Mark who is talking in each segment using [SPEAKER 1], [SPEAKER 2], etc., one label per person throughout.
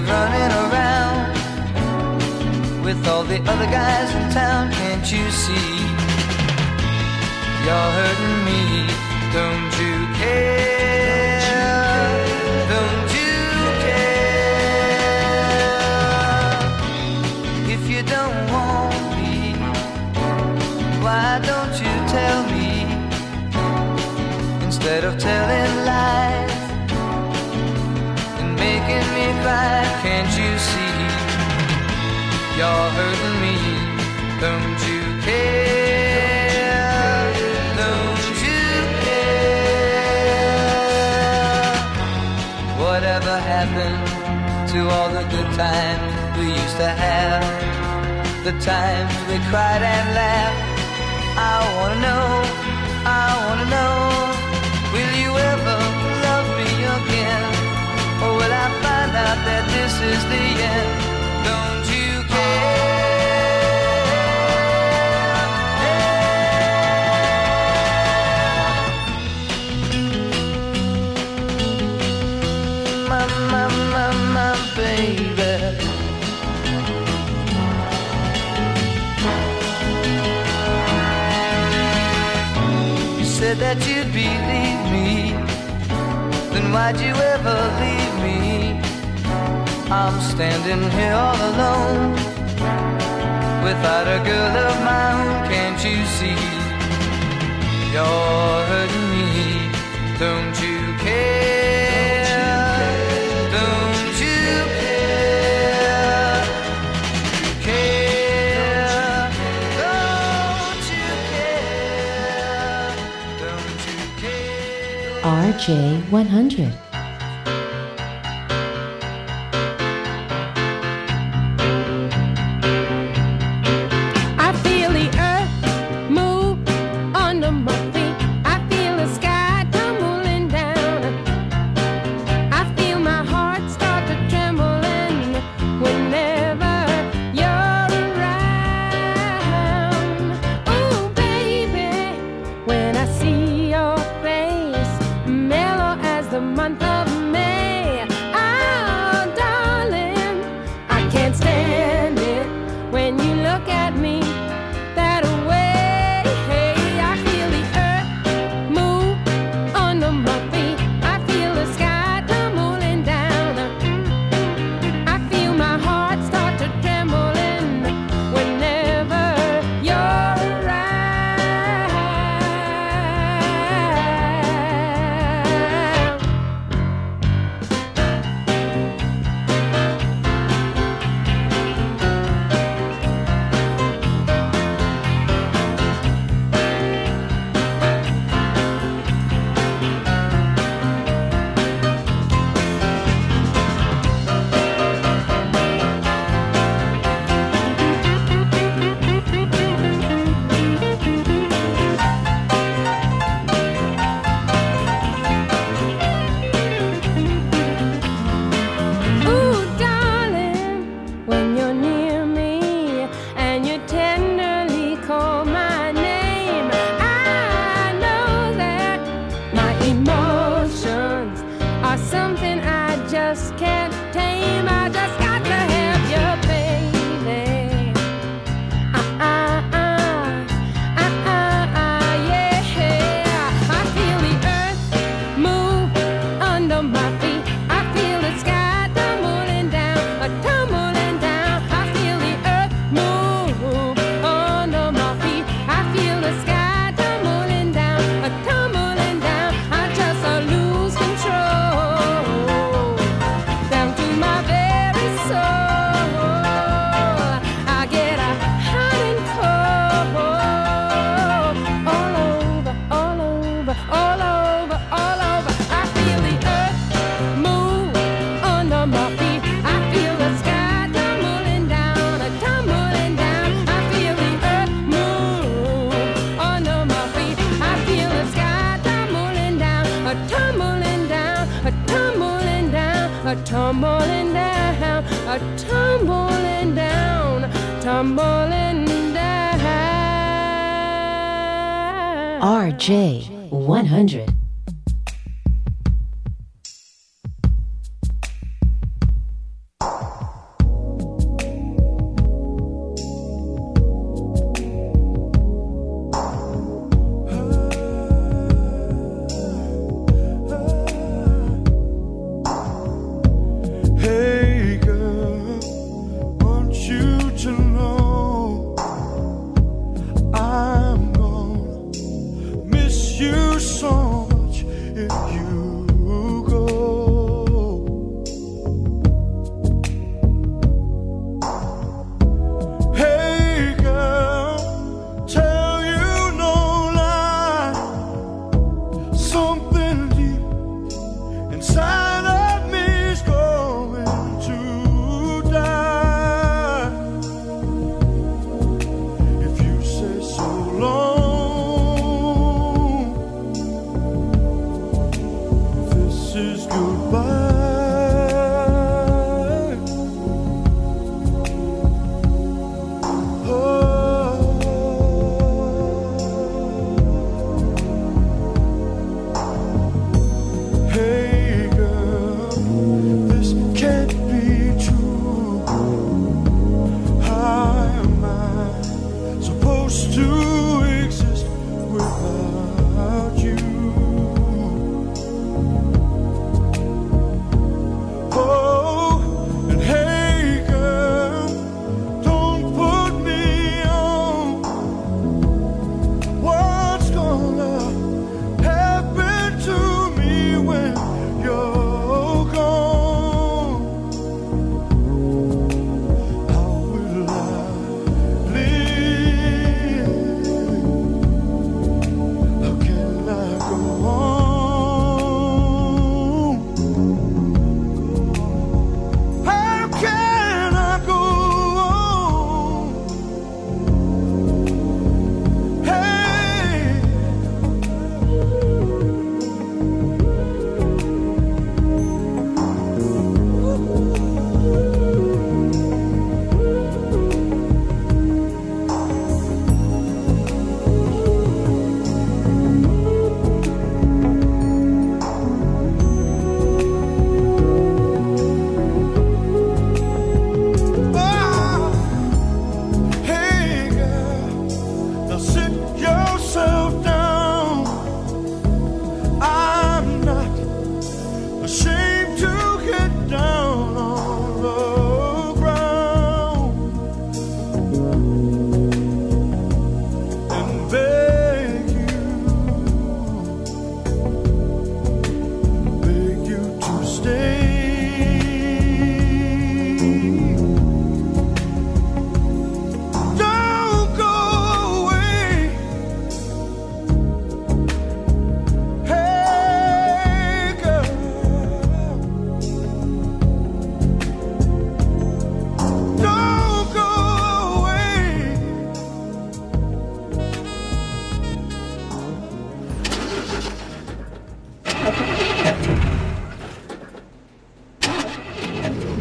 [SPEAKER 1] running around with all the other guys in town. Can't you see? You're hurting me. Don't you care? Don't you care? If you don't want me, why don't you tell me instead of telling making me cry. Can't you see? You're hurting me. Don't you care? Don't you care? Whatever happened to all the good times we used to have? The times we cried and laughed. I wanna know. I wanna know. Will you ever out that this is the end? Don't you care? My, my, my, my baby. You said that you'd believe me then why'd you ever leave? I'm standing here all alone without a girl of my. Can't you see? You're hurting me. Don't you care?
[SPEAKER 2] RJ 100. Tumbling down.
[SPEAKER 3] RJ100.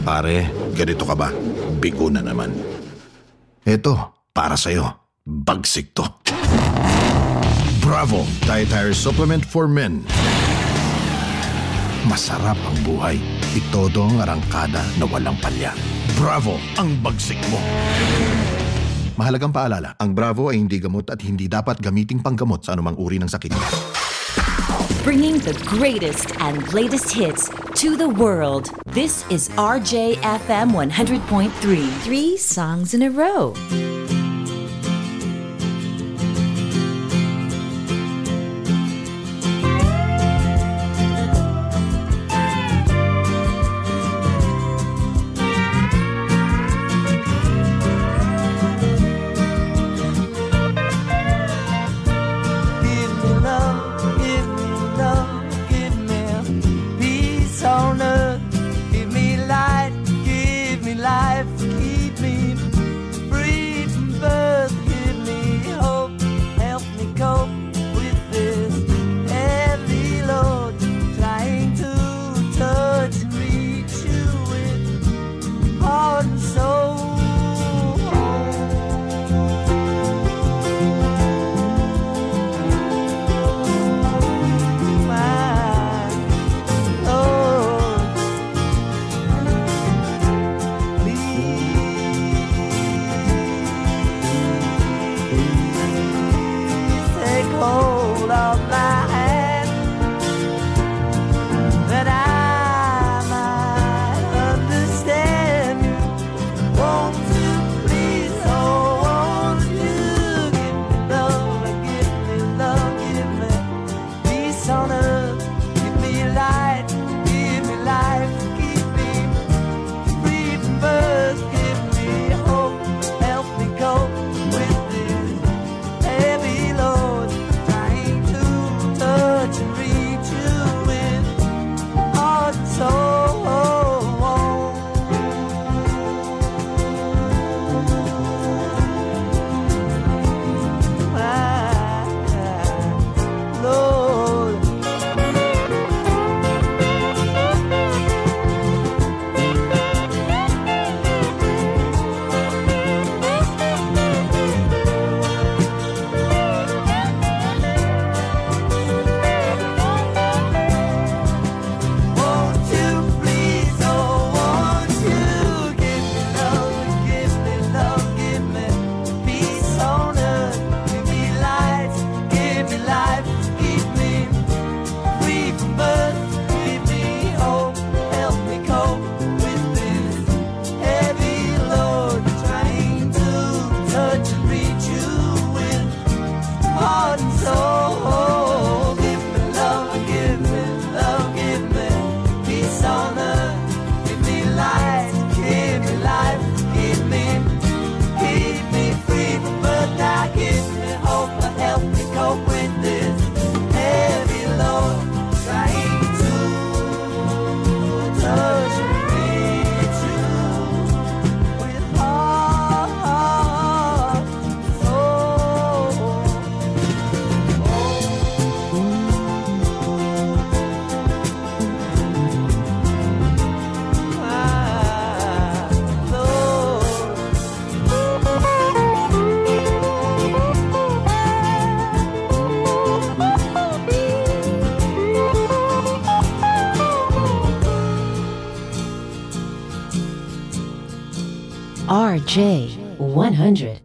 [SPEAKER 4] Pare, ganito ka ba? Bigo na naman. Ito, para sa'yo. Bagsik to. Bravo! Dietary Supplement for Men. Masarap ang buhay. Itodo ang arangkada na walang palya. Bravo! Ang bagsik mo! Mahalagang paalala, ang Bravo ay hindi gamot at hindi dapat gamiting panggamot sa anumang uri ng sakit.
[SPEAKER 5] Bringing the greatest and latest hits to the world. This is RJFM 100.3. Three songs in a row. J100.